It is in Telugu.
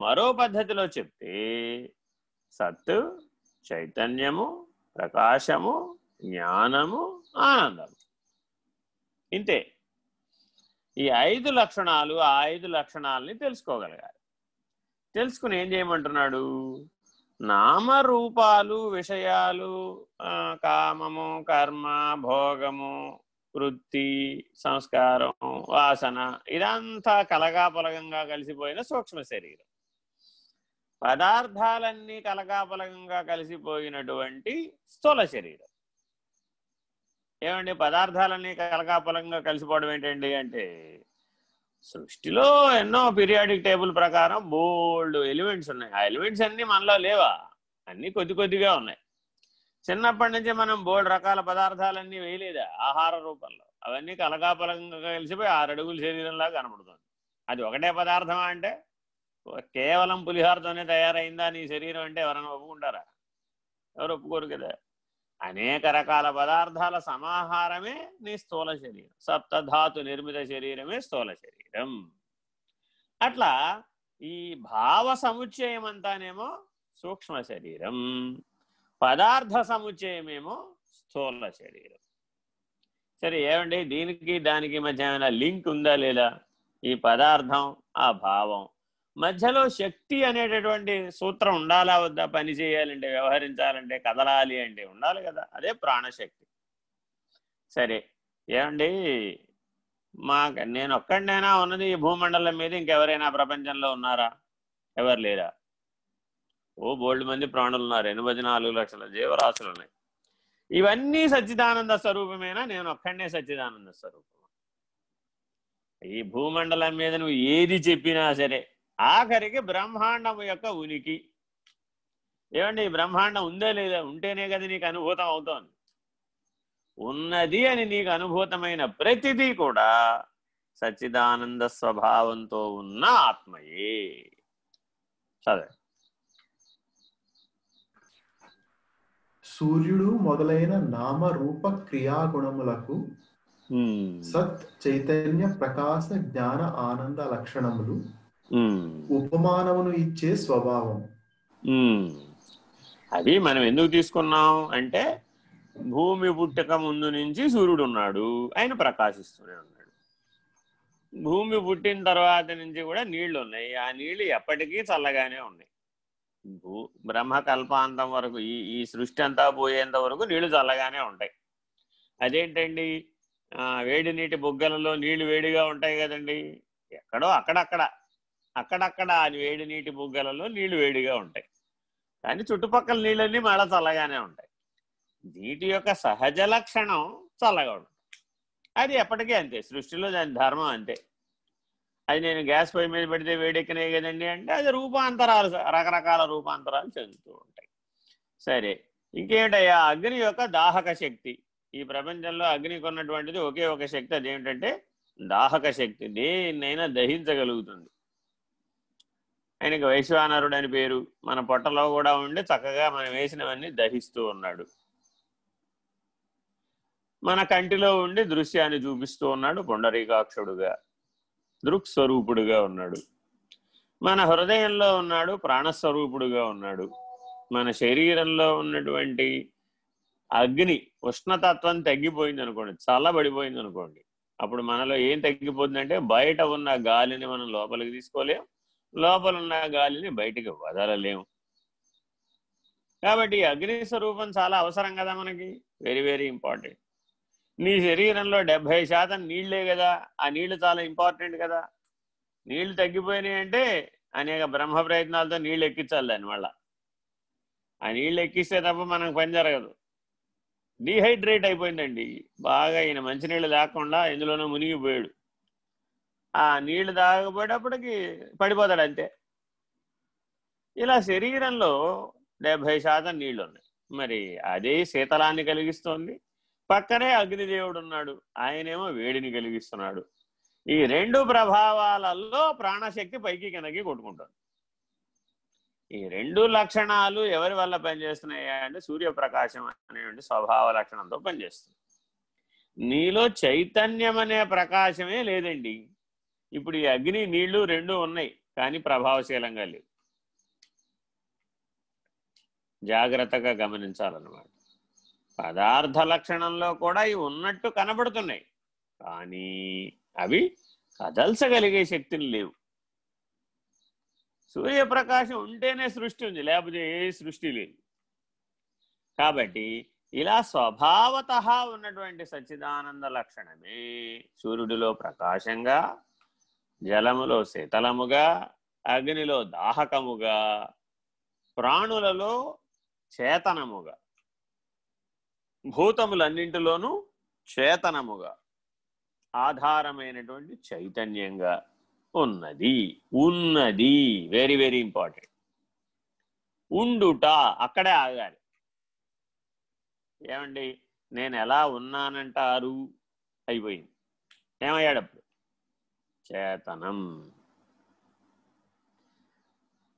మరో పద్ధతిలో చెప్తే సత్తు చైతన్యము ప్రకాశము జ్ఞానము ఆనందము. ఇంతే. ఈ ఐదు లక్షణాలు ఆ ఐదు లక్షణాలని తెలుసుకోగలగాలి. తెలుసుకుని ఏం చేయమంటున్నాడు? నామరూపాలు విషయాలు కామము కర్మ భోగము వృత్తి సంస్కారం వాసన ఇదంతా కలగాపలగంగా కలిసిపోయిన సూక్ష్మ శరీరం. పదార్థాలన్నీ కలగాపలకంగా కలిసిపోయినటువంటి స్థూల శరీరం. ఏమండి? పదార్థాలన్నీ కలగాపలంగా కలిసిపోవడం ఏంటండి అంటే సృష్టిలో ఎన్నో పీరియాడిక్ టేబుల్ ప్రకారం బోల్డ్ ఎలిమెంట్స్ ఉన్నాయి. ఆ ఎలిమెంట్స్ అన్నీ మనలో లేవా? అన్నీ కొద్ది కొద్దిగా ఉన్నాయి. చిన్నప్పటి నుంచి మనం బోల్డ్ రకాల పదార్థాలన్నీ వేయలేదా? ఆహార రూపంలో. అవన్నీ కలగాపలంగా కలిసిపోయి ఆరు అడుగుల శరీరంలాగా కనబడుతుంది. అది ఒకటే పదార్థమా అంటే? కేవలం పులిహారతోనే తయారైందా? నీ శరీరం అంటే ఎవరైనా ఒప్పుకుంటారా? ఎవరు ఒప్పుకోరు కదా. అనేక రకాల పదార్థాల సమాహారమే నీ స్థూల శరీరం. సప్తధాతు నిర్మిత శరీరమే స్థూల శరీరం. అట్లా ఈ భావ సముచ్చయం అంతానేమో సూక్ష్మ శరీరం. పదార్థ సముచ్చయమేమో స్థూల శరీరం. సరే ఏమండి? దీనికి దానికి మధ్య ఏమైనా లింక్ ఉందా లేదా? ఈ పదార్థం ఆ భావం. మధ్యలో శక్తి అనేటటువంటి సూత్రం ఉండాలా వద్దా? పని చేయాలంటే వ్యవహరించాలంటే కదలాలి అంటే ఉండాలి కదా. అదే ప్రాణశక్తి. సరే ఏమండి? మా నేను ఒక్కడినైనా ఉన్నది ఈ భూమండలం మీద ఇంకెవరైనా ప్రపంచంలో ఉన్నారా? ఎవరు లేరా? ఓ బోల్డ్ మంది ప్రాణులు ఉన్నారు. ఎనభై నాలుగు లక్షల జీవరాశులు ఉన్నాయి. ఇవన్నీ సచ్చిదానంద స్వరూపమేనా? నేను ఒక్కడనే సచ్చిదానంద స్వరూపం ఈ భూమండలం మీద నువ్వు ఏది చెప్పినా సరే ఆఖరికి బ్రహ్మాండం యొక్క ఉనికి. ఏమండి ఈ బ్రహ్మాండం ఉందా లేదా? ఉంటేనే కదా నీకు అనుభూతం అవుతోంది. ఉన్నది అని నీకు అనుభూతమైన ప్రతిదీ కూడా సచ్చిదానంద స్వభావంతో ఉన్న ఆత్మయే. చదవండి సూర్యుడు మొదలైన నామరూప క్రియాగుణములకు సత్ చైతన్య ప్రకాశ జ్ఞాన ఆనంద లక్షణములు ఉపమానమును ఇచ్చే స్వభావం. అది మనం ఎందుకు తీసుకున్నాం అంటే భూమి పుట్టక ముందు నుంచి సూర్యుడు ఉన్నాడు. ఆయన ప్రకాశిస్తూనే ఉన్నాడు. భూమి పుట్టిన తర్వాత నుంచి కూడా నీళ్ళు ఉన్నాయి. ఆ నీళ్ళు ఎప్పటికీ చల్లగానే ఉన్నాయి. భూ బ్రహ్మకల్పాంతం వరకు ఈ ఈ సృష్టి అంతా పోయేంత వరకు నీళ్ళు చల్లగానే ఉంటాయి. అదేంటండి? వేడి నీటి బుగ్గలలో నీళ్ళు వేడిగా ఉంటాయి కదండి. ఎక్కడో అక్కడక్కడ అక్కడక్కడ ఆ వేడి నీటి బుగ్గలలో నీళ్ళు వేడిగా ఉంటాయి. కానీ చుట్టుపక్కల నీళ్ళన్నీ మళ్ళా చల్లగానే ఉంటాయి. నీటి యొక్క సహజ లక్షణం చల్లగా ఉంటుంది. అది ఎప్పటికీ అంతే. సృష్టిలో దాని ధర్మం అంతే. అది నేను గ్యాస్ పొయ్యి మీద పెడితే వేడెక్కినాయి కదండి అంటే అది రూపాంతరాలు రకరకాల రూపాంతరాలు చెందుతూ ఉంటాయి. సరే ఇంకేమిటయ్యా? అగ్ని యొక్క దాహక శక్తి. ఈ ప్రపంచంలో అగ్నికి ఉన్నటువంటిది ఒకే ఒక శక్తి అదేమిటంటే దాహక శక్తి. దేన్నైనా దహించగలుగుతుంది. ఆయనకి వైశ్వానరుడు అని పేరు మన పొట్టలో కూడా ఉండి చక్కగా మనం వేసినవన్నీ దహిస్తూ ఉన్నాడు. మన కంటిలో ఉండి దృశ్యాన్ని చూపిస్తూ ఉన్నాడు పుండరీకాక్షుడుగా దృక్స్వరూపుడుగా ఉన్నాడు. మన హృదయంలో ఉన్నాడు ప్రాణస్వరూపుడుగా ఉన్నాడు. మన శరీరంలో ఉన్నటువంటి అగ్ని ఉష్ణతత్వం తగ్గిపోయింది అనుకోండి చల్లబడిపోయింది అనుకోండి అప్పుడు మనలో ఏం తగ్గిపోతుందంటే బయట ఉన్న గాలిని మనం లోపలికి తీసుకోలేం లోపల ఉన్న గాలిని బయటికి వదలలేము. కాబట్టి అగ్ని స్వరూపం చాలా అవసరం కదా మనకి. వెరీ వెరీ ఇంపార్టెంట్ నీ శరీరంలో డెబ్భై శాతం నీళ్ళే కదా. ఆ నీళ్ళు చాలా ఇంపార్టెంట్ కదా. నీళ్ళు తగ్గిపోయినాయి అంటే అనేక బ్రహ్మ ప్రయత్నాలతో నీళ్ళు ఎక్కించాలి దాన్ని ఆ నీళ్ళు ఎక్కిస్తే తప్ప మనకు పని జరగదు. డీహైడ్రేట్ అయిపోయిందండి. బాగా ఈయన మంచినీళ్ళు లేకుండా ఎందులోనో మునిగిపోయాడు. ఆ నీళ్ళు తాగపోయేటప్పటికి పడిపోతాడు అంతే ఇలా శరీరంలో డెబ్భై శాతం నీళ్ళు ఉన్నాయి మరి అదే శీతలాన్ని కలిగిస్తోంది. పక్కనే అగ్నిదేవుడు ఉన్నాడు. ఆయనేమో వేడిని కలిగిస్తున్నాడు. ఈ రెండు ప్రభావాలలో ప్రాణశక్తి పైకి కిందకి కొట్టుకుంటుంది. ఈ రెండు లక్షణాలు ఎవరి వల్ల పనిచేస్తున్నాయా అంటే సూర్యప్రకాశం అనేటువంటి స్వభావ లక్షణంతో పనిచేస్తుంది. నీలో చైతన్యం అనే ప్రకాశమే లేదండి. ఇప్పుడు ఈ అగ్ని నీళ్ళు రెండు ఉన్నాయి కానీ ప్రభావశీలంగా లేవు. జాగ్రత్తగా గమనించాలన్నమాట. పదార్థ లక్షణంలో కూడా ఇవి ఉన్నట్టు కనబడుతున్నాయి కానీ అవి కదల్చగలిగే శక్తిని లేవు. సూర్యప్రకాశం ఉంటేనే సృష్టి ఉంది లేకపోతే ఏ సృష్టి లేదు. కాబట్టి ఇలా స్వభావత ఉన్నటువంటి సచ్చిదానంద లక్షణమే సూర్యుడిలో ప్రకాశంగా జలములో శీతలముగా అగ్నిలో దాహకముగా ప్రాణులలో చేతనముగా. భూతములన్నింటిలోనూ చేతనముగా ఆధారమైనటువంటి చైతన్యంగా ఉన్నది. ఉన్నది. వెరీ వెరీ ఇంపార్టెంట్ ఉండుట అక్కడే ఆగాలి. ఏమండి? నేను ఎలా ఉన్నానంటారు? అయిపోయింది. ఏమయ్యాడప్పుడు చేతనం.